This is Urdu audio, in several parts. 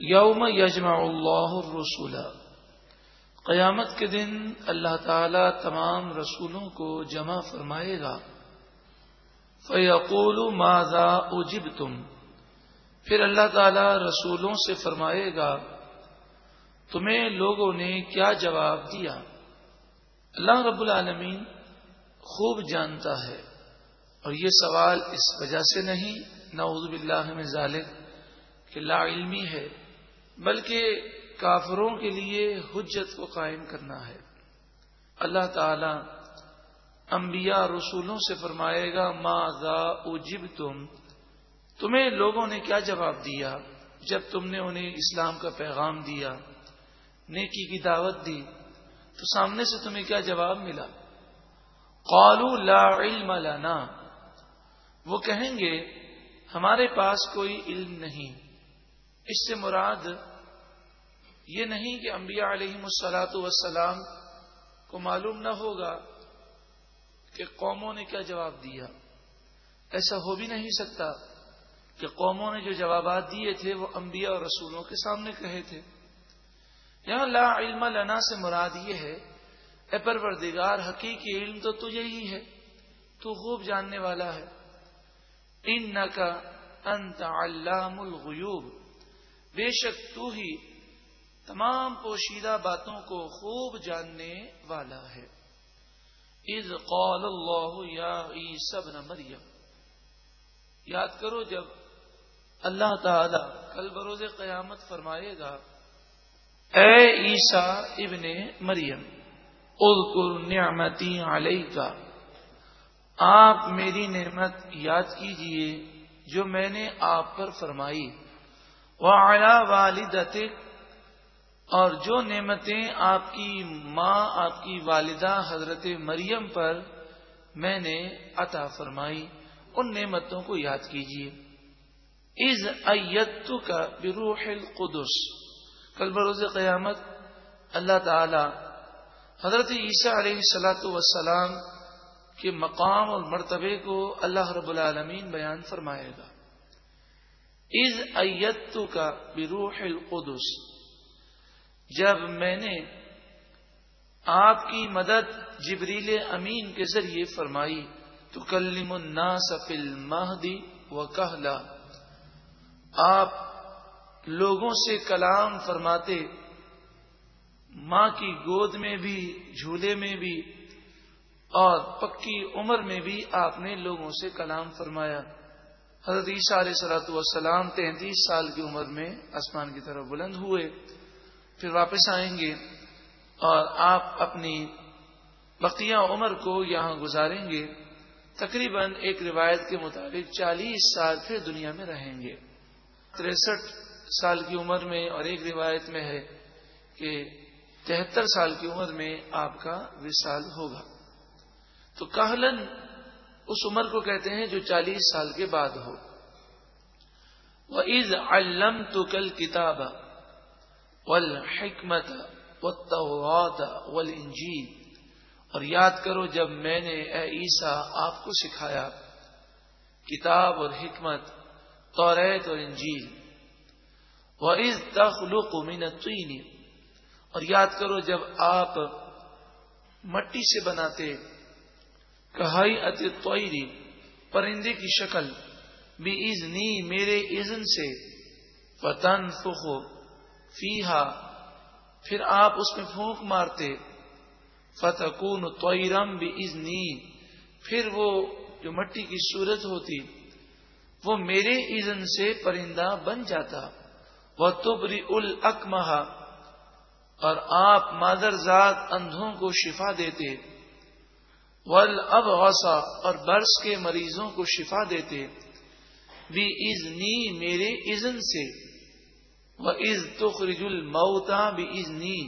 یوم یجمع اللہ الرسول. قیامت کے دن اللہ تعالی تمام رسولوں کو جمع فرمائے گا. فیقول ماذا اجب تم پھر اللہ تعالی رسولوں سے فرمائے گا، تمہیں لوگوں نے کیا جواب دیا؟ اللہ رب العالمین خوب جانتا ہے، اور یہ سوال اس وجہ سے نہیں، نعوذ باللہ میں ظالم کہ لا علمی ہے۔ بلکہ کافروں کے لیے حجت کو قائم کرنا ہے۔ اللہ تعالی انبیاء رسولوں سے فرمائے گا، ما ذا اجب تم تمہیں لوگوں نے کیا جواب دیا؟ جب تم نے انہیں اسلام کا پیغام دیا، نیکی کی دعوت دی، تو سامنے سے تمہیں کیا جواب ملا؟ قالوا لا علم لنا۔ وہ کہیں گے، ہمارے پاس کوئی علم نہیں۔ اس سے مراد یہ نہیں کہ انبیاء علیہ مسلاط وسلام کو معلوم نہ ہوگا کہ قوموں نے کیا جواب دیا۔ ایسا ہو بھی نہیں سکتا کہ قوموں نے جو جوابات دیے تھے وہ انبیاء اور رسولوں کے سامنے کہے تھے۔ یہاں لا علم لنا سے مراد یہ ہے، اے پروردگار، حقیقی علم تو تجھے ہی ہے، تو خوب جاننے والا ہے۔ ان کا انت علام الغیوب۔ بے شک تو ہی تمام پوشیدہ باتوں کو خوب جاننے والا ہے۔ از قول اللہ یا عیسی بن مریم۔ یاد کرو جب اللہ تعالی کل بروز قیامت فرمائے گا، اے عیسا ابن مریم، اذکر نعمتی علیہ کا آپ میری نعمت یاد کیجیے جو میں نے آپ پر فرمائی۔ وہ اعلی اور جو نعمتیں آپ کی ماں، آپ کی والدہ حضرت مریم پر میں نے عطا فرمائی، ان نعمتوں کو یاد کیجیے از ایت کا بروح القدس، کل بروز قیامت اللہ تعالی حضرت عیسیٰ علیہ السلاۃ وسلام کے مقام اور مرتبے کو اللہ رب العالمین بیان فرمائے گا۔ از ایت کا بروح القدس جب میں نے آپ کی مدد جبریل امین کے ذریعے فرمائی تو کلیم الناس فی المہدی و کہلا آپ لوگوں سے کلام فرماتے، ماں کی گود میں بھی، جھولے میں بھی اور پکی عمر میں بھی آپ نے لوگوں سے کلام فرمایا۔ حضرت عیسیٰ علیہ سلاۃ والسلام تینتیس سال کی عمر میں آسمان کی طرف بلند ہوئے، پھر واپس آئیں گے اور آپ اپنی بقیہ عمر کو یہاں گزاریں گے۔ تقریباً ایک روایت کے مطابق چالیس سال پھر دنیا میں رہیں گے۔ تریسٹھ سال کی عمر میں اور ایک روایت میں ہے کہ تہتر سال کی عمر میں آپ کا وصال ہوگا۔ تو کہلن اس عمر کو کہتے ہیں جو چالیس سال کے بعد ہو۔ وہ عز علم تو کل کتاب حکمت و اور یاد کرو جب میں نے اے عیسا آپ کو سکھایا، کتاب اور حکمت، توریت اور انجیل۔ وہ عز تخلق اور یاد کرو جب آپ مٹی سے بناتے کہائی اتوئری پرندے کی شکل بھی ازنی میرے اذن سے فتن فخو فیحا پھر آپ اس میں پھونک مارتے فتح کون بھی ازنی پھر وہ جو مٹی کی صورت ہوتی، وہ میرے اذن سے پرندہ بن جاتا وہ تبری ال اور آپ مادر ذات اندھوں کو شفا دیتے۔ ول اب اور برس کے مریضوں کو شفا دیتے بھی ازنی میرے اذن سے وہ از تخرج الموتا بھی ازنی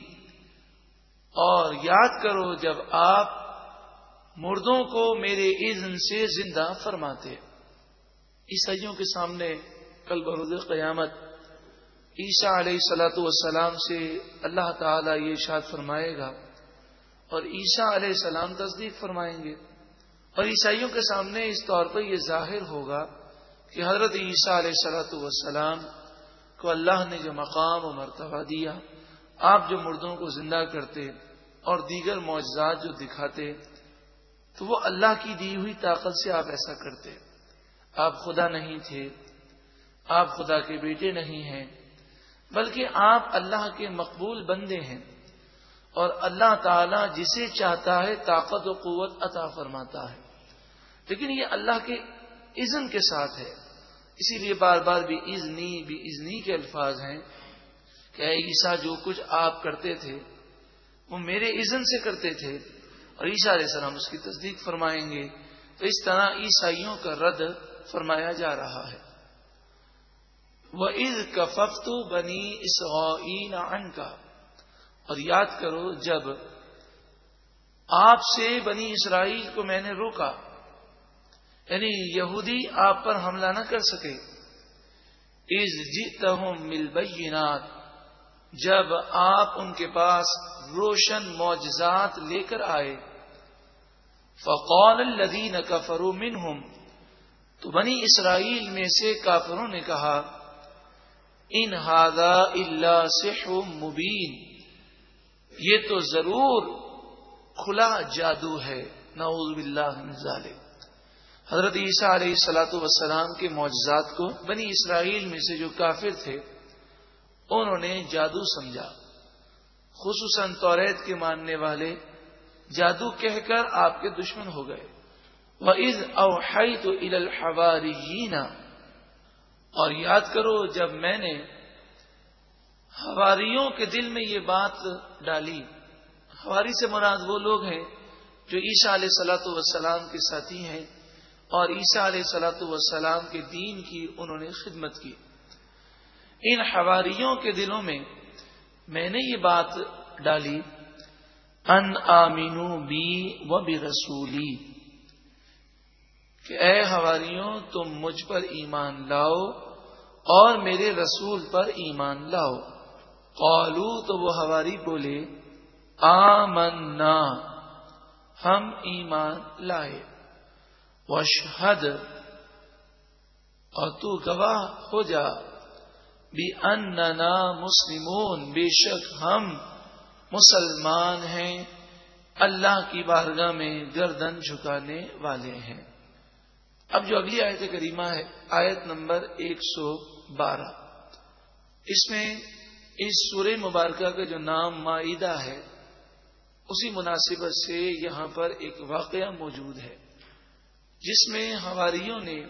اور یاد کرو جب آپ مردوں کو میرے اذن سے زندہ فرماتے عیسائیوں کے سامنے کل بروز قیامت عیسیٰ علیہ سلاۃ والسلام سے اللہ تعالی یہ اشاد فرمائے گا اور عیسیٰ علیہ السلام تصدیق فرمائیں گے۔ اور عیسائیوں کے سامنے اس طور پر یہ ظاہر ہوگا کہ حضرت عیسیٰ علیہ سلاۃ والسلام کو اللہ نے جو مقام و مرتبہ دیا، آپ جو مردوں کو زندہ کرتے اور دیگر معجزات جو دکھاتے، تو وہ اللہ کی دی ہوئی طاقت سے آپ ایسا کرتے۔ آپ خدا نہیں تھے، آپ خدا کے بیٹے نہیں ہیں، بلکہ آپ اللہ کے مقبول بندے ہیں۔ اور اللہ تعالی جسے چاہتا ہے طاقت و قوت عطا فرماتا ہے۔ لیکن یہ اللہ کے اذن کے ساتھ ہے۔ اسی لیے بار بار بھی ازنی بھی ازنی کے الفاظ ہیں کہ اے عیسیٰ، جو کچھ آپ کرتے تھے، وہ میرے اذن سے کرتے تھے۔ اور عیسیٰ علیہ السلام اس کی تصدیق فرمائیں گے۔ تو اس طرح عیسائیوں کا رد فرمایا جا رہا ہے۔ وہ عز کا ففتو بنی ان کا اور یاد کرو جب آپ سے بنی اسرائیل کو میں نے روکا یعنی یہودی آپ پر حملہ نہ کر سکے۔ از جیت مل بینات جب آپ ان کے پاس روشن معجزات لے کر آئے۔ فقول الدین کفرو منہم تو بنی اسرائیل میں سے کافروں نے کہا ان ہادا اللہ سے مبین یہ تو ضرور کھلا جادو ہے، نعوذ باللہ من ذالک۔ حضرت عیسیٰ علیہ السلاۃ وسلام کے معجزات کو بنی اسرائیل میں سے جو کافر تھے، انہوں نے جادو سمجھا۔ خصوصاً توریت کے ماننے والے جادو کہہ کر آپ کے دشمن ہو گئے۔ وہ عز اوہائی تو اور یاد کرو، جب میں نے ہواریوں کے دل میں یہ بات ڈالی۔ ہواری سے مراد وہ لوگ ہیں جو عیسیٰ علیہ سلاۃ وسلام کے ساتھی ہیں اور عیسیٰ علیہ سلاۃ وسلام کے دین کی انہوں نے خدمت کی۔ ان حواریوں کے دلوں میں میں نے یہ بات ڈالی، ان آمینو بی و بھی رسولی کہ اے ہواریوں تم مجھ پر ایمان لاؤ اور میرے رسول پر ایمان لاؤ۔ قالو تو وہ ہواری بولے، آمنا، ہم ایمان لائے۔ وشہد اور تو گواہ ہو جا۔ بھی اننا مسلمون، بے شک ہم مسلمان ہیں۔ اللہ کی بارگاہ میں گردن جھکانے والے ہیں۔ اب جو اگلی آیت کریمہ ہے، آیت نمبر ایک سو بارہ۔ اس میں اس سورہ مبارکہ کا جو نام معیدہ ہے، اسی مناسبت سے یہاں پر ایک واقعہ موجود ہے، جس میں ہماریوں نے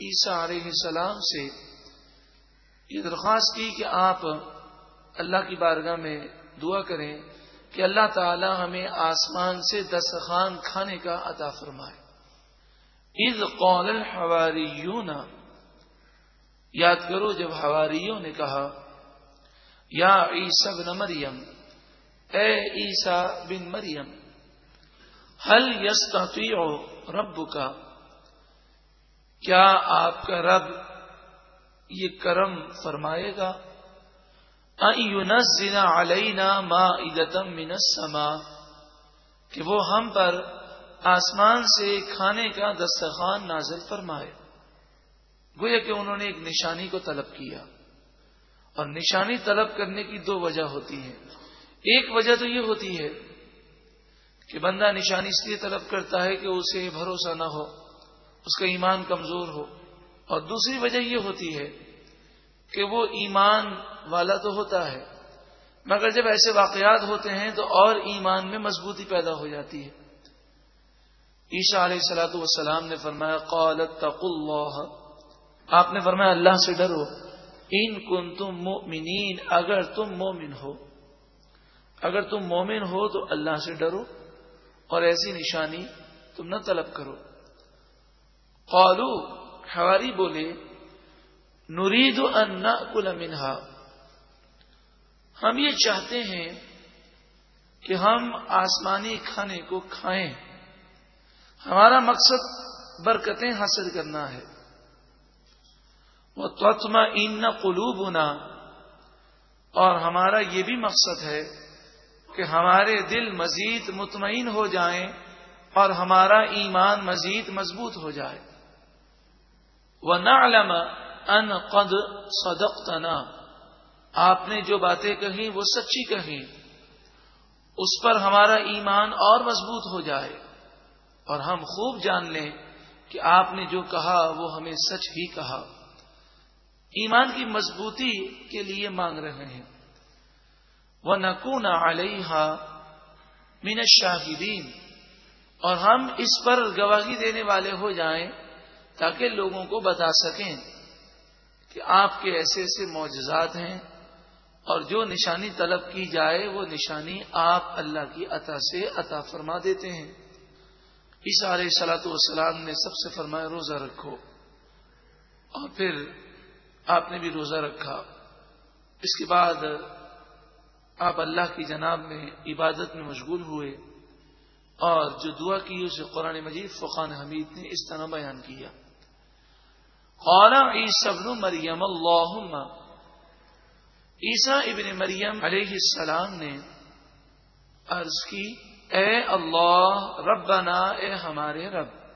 عیسیٰ علیہ السلام سے یہ درخواست کی کہ آپ اللہ کی بارگاہ میں دعا کریں کہ اللہ تعالی ہمیں آسمان سے دستخان کھانے کا عطا فرمائے۔ عید قول الحواریون یاد کرو جب حواریوں نے کہا یا عیسی بن مریم، اے عیسا بن مریم حل یس رب کا کیا آپ کا رب یہ کرم فرمائے گا؟ علینا ما ادتم من السما، کہ وہ ہم پر آسمان سے کھانے کا دستخان نازل فرمائے۔ گویا کہ انہوں نے ایک نشانی کو طلب کیا۔ اور نشانی طلب کرنے کی دو وجہ ہوتی ہے ایک وجہ تو یہ ہوتی ہے کہ بندہ نشانی اس لیے طلب کرتا ہے کہ اسے بھروسہ نہ ہو، اس کا ایمان کمزور ہو۔ اور دوسری وجہ یہ ہوتی ہے کہ وہ ایمان والا تو ہوتا ہے، مگر جب ایسے واقعات ہوتے ہیں تو اور ایمان میں مضبوطی پیدا ہو جاتی ہے۔ عیشا علیہ السلاۃ والسلام نے فرمایا، قالت تق اللہ۔ آپ نے فرمایا، اللہ سے ڈرو۔ ان کن تم مومنین اگر تم مومن ہو، اگر تم مومن ہو تو اللہ سے ڈرو اور ایسی نشانی تم نہ طلب کرو۔ قالو، حواری بولے، نرید ان کل منہا۔ ہم یہ چاہتے ہیں کہ ہم آسمانی کھانے کو کھائیں۔ ہمارا مقصد برکتیں حاصل کرنا ہے۔ وہ توتما ان قلوب اور ہمارا یہ بھی مقصد ہے کہ ہمارے دل مزید مطمئن ہو جائیں اور ہمارا ایمان مزید مضبوط ہو جائے۔ وہ نہ علم ان قد صدقتنا۔ آپ نے جو باتیں کہیں وہ سچی کہیں۔ اس پر ہمارا ایمان اور مضبوط ہو جائے۔ اور ہم خوب جان لیں کہ آپ نے جو کہا وہ ہمیں سچ ہی کہا۔ ایمان کی مضبوطی کے لیے مانگ رہے ہیں۔ وہ نقون علیہ مین شاہدین اور ہم اس پر گواہی دینے والے ہو جائیں تاکہ لوگوں کو بتا سکیں کہ آپ کے ایسے ایسے معجزات ہیں اور جو نشانی طلب کی جائے وہ نشانی آپ اللہ کی عطا سے عطا فرما دیتے ہیں۔ اس علیہ سلاۃ والسلام نے سب سے فرمایا روزہ رکھو۔ اور پھر آپ نے بھی روزہ رکھا۔ اس کے بعد آپ اللہ کی جناب میں عبادت میں مشغول ہوئے اور جو دعا کی اسے قرآن مجید فقان حمید نے اس طرح بیان کیا۔ ابن مریم اللہ عیسا ابن مریم علیہ السلام نے عرض کی، اے اللہ، ربنا، اے ہمارے رب۔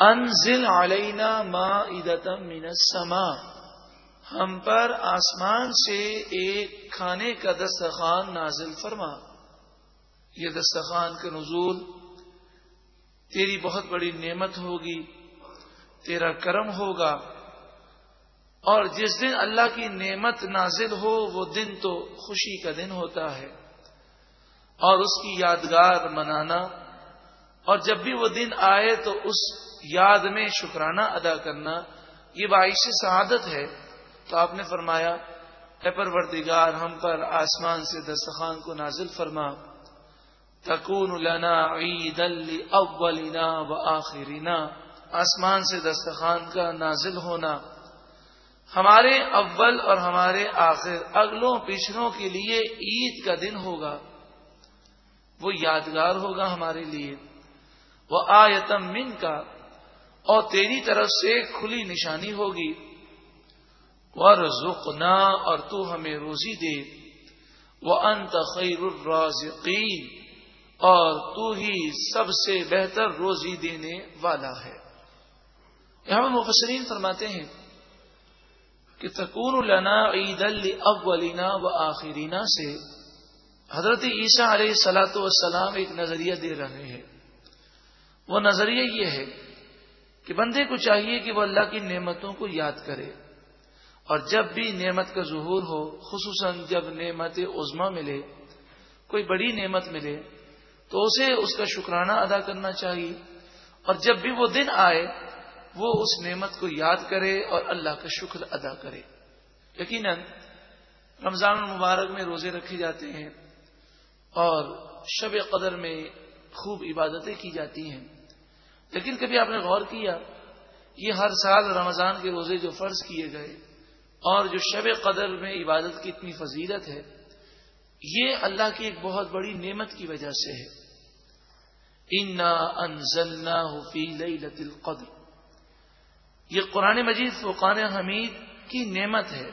انزل علینا ما من السماء۔ ہم پر آسمان سے ایک کھانے کا دستخان نازل فرما۔ یہ دستخان کا نزول تیری بہت بڑی نعمت ہوگی، تیرا کرم ہوگا۔ اور جس دن اللہ کی نعمت نازل ہو، وہ دن تو خوشی کا دن ہوتا ہے۔ اور اس کی یادگار منانا۔ اور جب بھی وہ دن آئے تو اس یاد میں شکرانہ ادا کرنا یہ باعث سعادت ہے۔ تو آپ نے فرمایا، اے پروردگار، ہم پر آسمان سے دستخان کو نازل فرما۔ تکون لنا عید اولنا و آخرینا آسمان سے دستخان کا نازل ہونا۔ ہمارے اول اور ہمارے آخر، اگلوں، پچھلوں کے لیے عید کا دن ہوگا۔ وہ یادگار ہوگا ہمارے لیے۔ وہ آیتم من کا اور تیری طرف سے کھلی نشانی ہوگی۔ اور اور تو ہمیں روزی دے۔ وہ انت خیر الرازقین اور تو ہی سب سے بہتر روزی دینے والا ہے۔ یہاں مفسرین فرماتے ہیں کہ تکون لنا عید الینا و آخرینا سے حضرت عیسیٰ علیہ سلاۃ والسلام ایک نظریہ دے رہے ہیں۔ وہ نظریہ یہ ہے کہ بندے کو چاہیے کہ وہ اللہ کی نعمتوں کو یاد کرے اور جب بھی نعمت کا ظہور ہو، خصوصاً جب نعمت عزما ملے، کوئی بڑی نعمت ملے، تو اسے اس کا شکرانہ ادا کرنا چاہیے اور جب بھی وہ دن آئے، وہ اس نعمت کو یاد کرے اور اللہ کا شکر ادا کرے۔ یقیناً رمضان المبارک میں روزے رکھے جاتے ہیں اور شب قدر میں خوب عبادتیں کی جاتی ہیں۔ لیکن کبھی آپ نے غور کیا یہ ہر سال رمضان کے روزے جو فرض کیے گئے اور جو شب قدر میں عبادت کی اتنی فضیلت ہے، یہ اللہ کی ایک بہت بڑی نعمت کی وجہ سے ہے۔ انا انزلنا فی لیلت القدر۔ یہ قرآن مجید فقان حمید کی نعمت ہے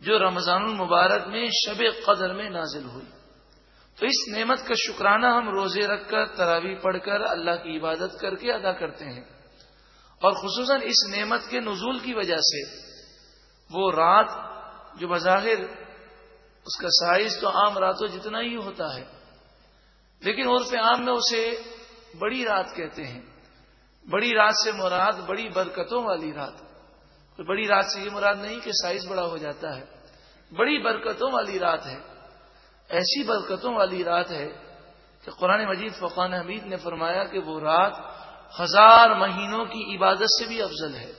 جو رمضان المبارک میں شب قدر میں نازل ہوئی۔ تو اس نعمت کا شکرانہ ہم روزے رکھ کر تراوی پڑھ کر، اللہ کی عبادت کر کے ادا کرتے ہیں۔ اور خصوصاً اس نعمت کے نزول کی وجہ سے وہ رات جو بظاہر اس کا سائز تو عام راتوں جتنا ہی ہوتا ہے، لیکن عرف عام میں اسے بڑی رات کہتے ہیں۔ بڑی رات سے مراد بڑی برکتوں والی رات۔ بڑی رات سے یہ مراد نہیں کہ سائز بڑا ہو جاتا ہے، بڑی برکتوں والی رات ہے۔ ایسی برکتوں والی رات ہے کہ قرآن مجید فقان حمید نے فرمایا کہ وہ رات ہزار مہینوں کی عبادت سے بھی افضل ہے۔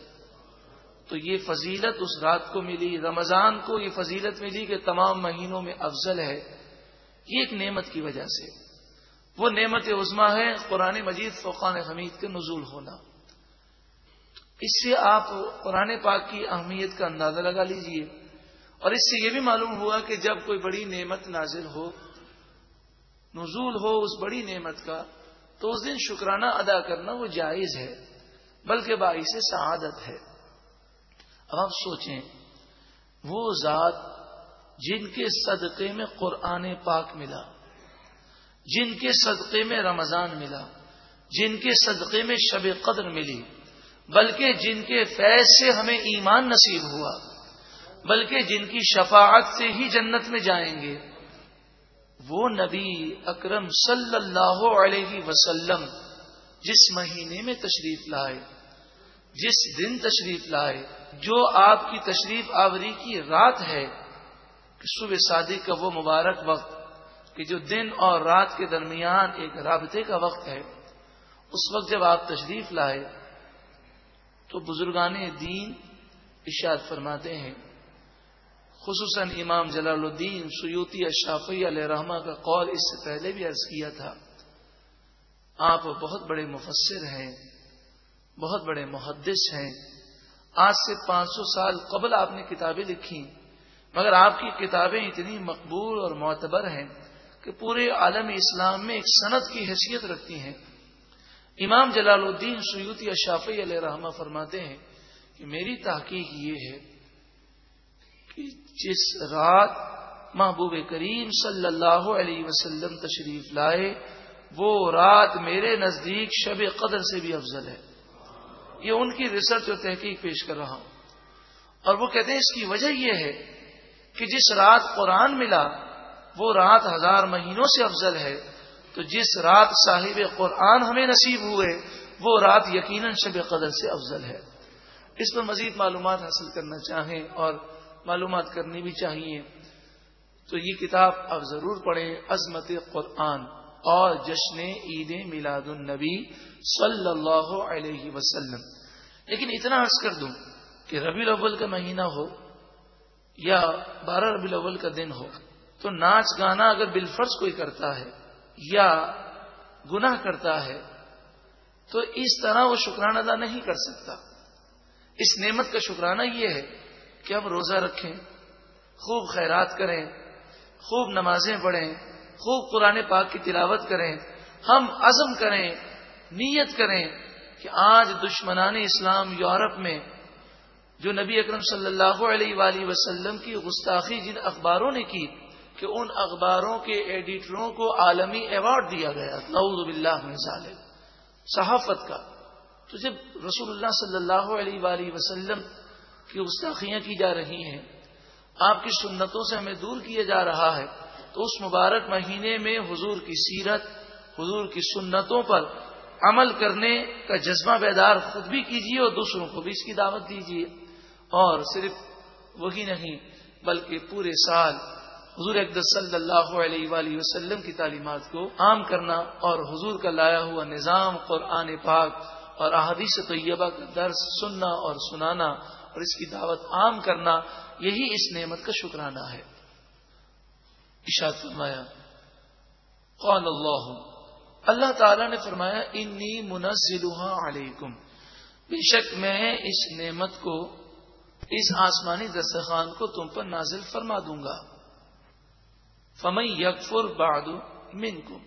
تو یہ فضیلت اس رات کو ملی، رمضان کو یہ فضیلت ملی کہ تمام مہینوں میں افضل ہے۔ یہ ایک نعمت کی وجہ سے۔ وہ نعمت عظما ہے، قرآن مجید فقان حمید کے نزول ہونا۔ اس سے آپ قرآن پاک کی اہمیت کا اندازہ لگا لیجیے۔ اور اس سے یہ بھی معلوم ہوا کہ جب کوئی بڑی نعمت نازل ہو، نزول ہو اس بڑی نعمت کا، تو اس دن شکرانہ ادا کرنا وہ جائز ہے، بلکہ باعث سعادت ہے۔ اب آپ سوچیں، وہ ذات جن کے صدقے میں قرآن پاک ملا، جن کے صدقے میں رمضان ملا، جن کے صدقے میں شب قدر ملی، بلکہ جن کے فیض سے ہمیں ایمان نصیب ہوا۔ بلکہ جن کی شفاعت سے ہی جنت میں جائیں گے۔ وہ نبی اکرم صلی اللہ علیہ وسلم جس مہینے میں تشریف لائے، جس دن تشریف لائے، جو آپ کی تشریف آوری کی رات ہے صبح شادی کا وہ مبارک وقت، کہ جو دن اور رات کے درمیان ایک رابطے کا وقت ہے، اس وقت جب آپ تشریف لائے، تو بزرگان دین اشاد فرماتے ہیں خصوصاً امام جلال الدین سیوتی اشافی علیہ رحمہ کا قول اس سے پہلے بھی عرض کیا تھا۔ آپ بہت بڑے مفسر ہیں، بہت بڑے محدث ہیں۔ آج سے پانچ سو سال قبل آپ نے کتابیں لکھی مگر آپ کی کتابیں اتنی مقبول اور معتبر ہیں کہ پورے عالم اسلام میں ایک صنعت کی حیثیت رکھتی ہیں۔ امام جلال الدین سیوتی اشافی علیہ رحمہ فرماتے ہیں کہ میری تحقیق یہ ہے کہ جس رات محبوب کریم صلی اللہ علیہ وسلم تشریف لائے، وہ رات میرے نزدیک شب قدر سے بھی افضل ہے۔ یہ ان کی ریسرچ اور تحقیق پیش کر رہا ہوں۔ اور وہ کہتے ہیں، اس کی وجہ یہ ہے کہ جس رات قرآن ملا، وہ رات ہزار مہینوں سے افضل ہے۔ تو جس رات صاحب قرآن ہمیں نصیب ہوئے، وہ رات یقیناً شب قدر سے افضل ہے۔ اس پر مزید معلومات حاصل کرنا چاہیں اور معلومات کرنی بھی چاہیے۔ تو یہ کتاب آپ ضرور پڑھیں، عظمت قرآن۔ اور جشن عید میلاد النبی صلی اللہ علیہ وسلم۔ لیکن اتنا عرض کر دوں کہ ربی الاول کا مہینہ ہو یا بارہ ربی الاول کا دن ہو، تو ناچ گانا اگر بالفرض کوئی کرتا ہے یا گناہ کرتا ہے، تو اس طرح وہ شکرانہ ادا نہیں کر سکتا۔ اس نعمت کا شکرانہ یہ ہے کہ ہم روزہ رکھیں، خوب خیرات کریں، خوب نمازیں پڑھیں، خوب قرآن پاک کی تلاوت کریں، ہم عزم کریں، نیت کریں کہ آج دشمنان اسلام یورپ میں جو نبی اکرم صلی اللہ علیہ وآلہ وسلم کی گستاخی جن اخباروں نے کی کہ ان اخباروں کے ایڈیٹروں کو عالمی ایوارڈ دیا گیا۔ نعوذ باللہ من ظالم صحافت کا۔ تو جب رسول اللہ صلی اللہ علیہ وآلہ وسلم کی گستاخیاں کی جا رہی ہیں۔ آپ کی سنتوں سے ہمیں دور کیا جا رہا ہے۔ تو اس مبارک مہینے میں حضور کی سیرت، حضور کی سنتوں پر عمل کرنے کا جذبہ بیدار خود بھی کیجیے اور دوسروں کو بھی اس کی دعوت دیجیے اور صرف وہی نہیں، بلکہ پورے سال حضور اقدس صلی اللہ علیہ وآلہ وسلم کی تعلیمات کو عام کرنا اور حضور کا لایا ہوا نظام قرآن پاک اور احادیث طیبہ کا درس سننا اور سنانا اور اس کی دعوت عام کرنا، یہی اس نعمت کا شکرانہ ہے۔ اشاد فرمایا، قال اللہ اللہ تعالی نے فرمایا، انی منزل علیکم. بے شک میں اس نعمت کو، اس آسمانی دستخان کو تم پر نازل فرما دوں گا۔ فمئی یکفر باد من کو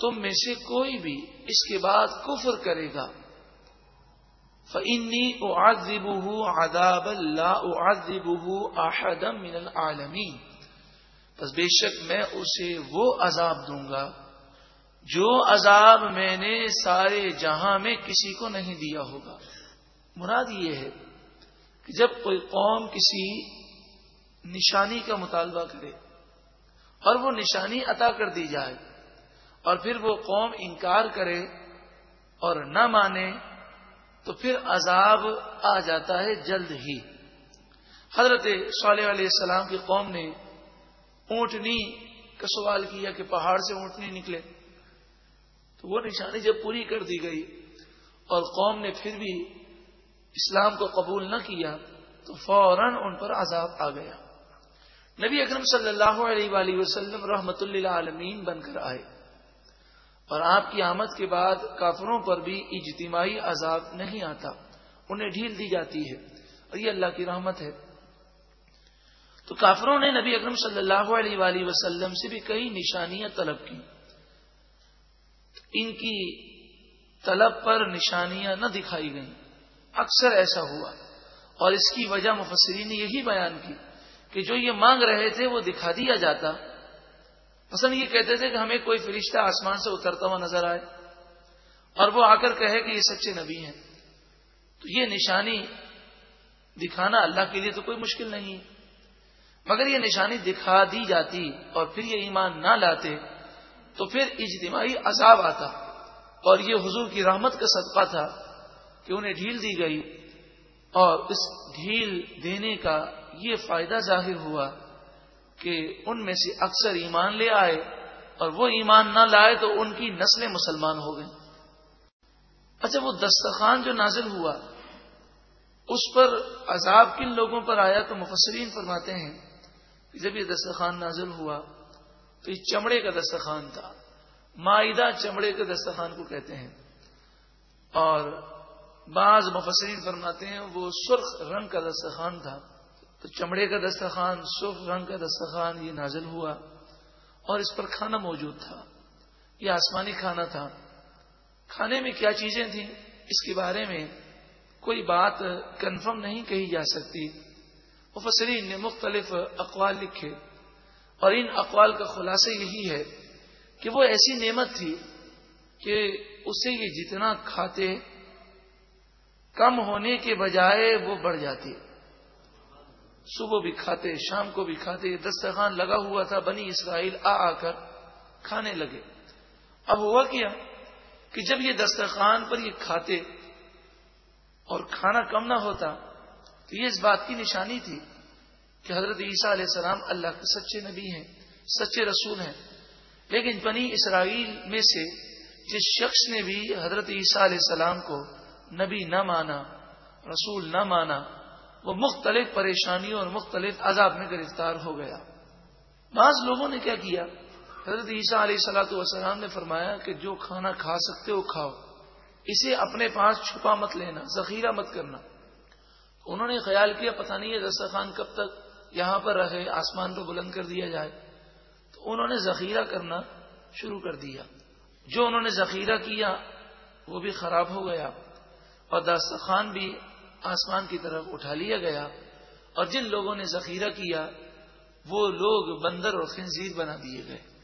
تم میں سے کوئی بھی اس کے بعد کفر کرے گا۔ فنی او آزب آداب اللہ آزب احدم من العالمین بس بے شک میں اسے وہ عذاب دوں گا جو عذاب میں نے سارے جہاں میں کسی کو نہیں دیا ہوگا۔ مراد یہ ہے کہ جب کوئی قوم کسی نشانی کا مطالبہ کرے اور وہ نشانی عطا کر دی جائے اور پھر وہ قوم انکار کرے اور نہ مانے تو پھر عذاب آ جاتا ہے جلد ہی۔ حضرت صالح علیہ السلام کی قوم نے اونٹنی کا سوال کیا کہ پہاڑ سے اونٹنی نکلے۔ تو وہ نشانی جب پوری کر دی گئی اور قوم نے پھر بھی اسلام کو قبول نہ کیا تو فوراً ان پر عذاب آ گیا۔ نبی اکرم صلی اللہ علیہ وآلہ وسلم رحمت اللہ عالمین بن کر آئے۔ اور آپ کی آمد کے بعد کافروں پر بھی اجتماعی عذاب نہیں آتا، انہیں ڈھیل دی جاتی ہے۔ اور یہ اللہ کی رحمت ہے۔ تو کافروں نے نبی اکرم صلی اللہ علیہ وآلہ وسلم سے بھی کئی نشانیاں طلب کی ان کی طلب پر نشانیاں نہ دکھائی گئیں۔ اکثر ایسا ہوا۔ اور اس کی وجہ مفسرین نے یہی بیان کی کہ جو یہ مانگ رہے تھے وہ دکھا دیا جاتا۔ مثلا یہ کہتے تھے کہ ہمیں کوئی فرشتہ آسمان سے اترتا ہوا نظر آئے اور وہ آ کر کہے کہ یہ سچے نبی ہیں۔ تو یہ نشانی دکھانا اللہ کے لیے تو کوئی مشکل نہیں۔ مگر یہ نشانی دکھا دی جاتی اور پھر یہ ایمان نہ لاتے تو پھر اجتماعی عذاب آتا اور یہ حضور کی رحمت کا صدقہ تھا کہ انہیں ڈھیل دی گئی اور اس ڈھیل دینے کا یہ فائدہ ظاہر ہوا۔ کہ ان میں سے اکثر ایمان لے آئے اور وہ ایمان نہ لائے تو ان کی نسلیں مسلمان ہو گئیں۔ اچھا وہ دستخان جو نازل ہوا، اس پر عذاب کن لوگوں پر آیا؟ تو مفسرین فرماتے ہیں کہ جب یہ دستخان نازل ہوا تو یہ چمڑے کا دستخان تھا۔ معدہ چمڑے کے دستخان کو کہتے ہیں۔ اور بعض مفسرین فرماتے ہیں وہ سرخ رنگ کا دستخان تھا۔ تو چمڑے کا دستخان سرخ رنگ کا دستخان یہ نازل ہوا اور اس پر کھانا موجود تھا۔ یہ آسمانی کھانا تھا۔ کھانے میں کیا چیزیں تھیں؟ اس کے بارے میں کوئی بات کنفرم نہیں کہی جا سکتی۔ مفسرین نے مختلف اقوال لکھے اور ان اقوال کا خلاصہ یہی ہے کہ وہ ایسی نعمت تھی کہ اسے یہ جتنا کھاتے کم ہونے کے بجائے وہ بڑھ جاتی صبح بھی کھاتے، شام کو بھی کھاتے دسترخوان لگا ہوا تھا، بنی اسرائیل آ آ کر کھانے لگے۔ اب ہوا کیا کہ جب یہ دسترخوان پر یہ کھاتے اور کھانا کم نہ ہوتا تو یہ اس بات کی نشانی تھی کہ حضرت عیسیٰ علیہ السلام اللہ کے سچے نبی ہیں، سچے رسول ہیں۔ لیکن بنی اسرائیل میں سے جس شخص نے بھی حضرت عیسیٰ علیہ السلام کو نبی نہ مانا، رسول نہ مانا وہ مختلف پریشانیوں اور مختلف عذاب میں گرفتار ہو گیا۔ بعض لوگوں نے کیا کیا؟ حضرت عیسیٰ علیہ سلاۃ والسلام نے فرمایا کہ جو کھانا کھا سکتے ہو کھاؤ۔ اسے اپنے پاس چھپا مت لینا، ذخیرہ مت کرنا۔ انہوں نے خیال کیا، پتہ نہیں ہے دسترخوان کب تک یہاں پر رہے، آسمان کو بلند کر دیا جائے۔ تو انہوں نے ذخیرہ کرنا شروع کر دیا۔ جو انہوں نے ذخیرہ کیا، وہ بھی خراب ہو گیا۔ اور دسترخوان بھی آسمان کی طرف اٹھا لیا گیا اور جن لوگوں نے ذخیرہ کیا، وہ لوگ بندر اور خنزیر بنا دیے گئے۔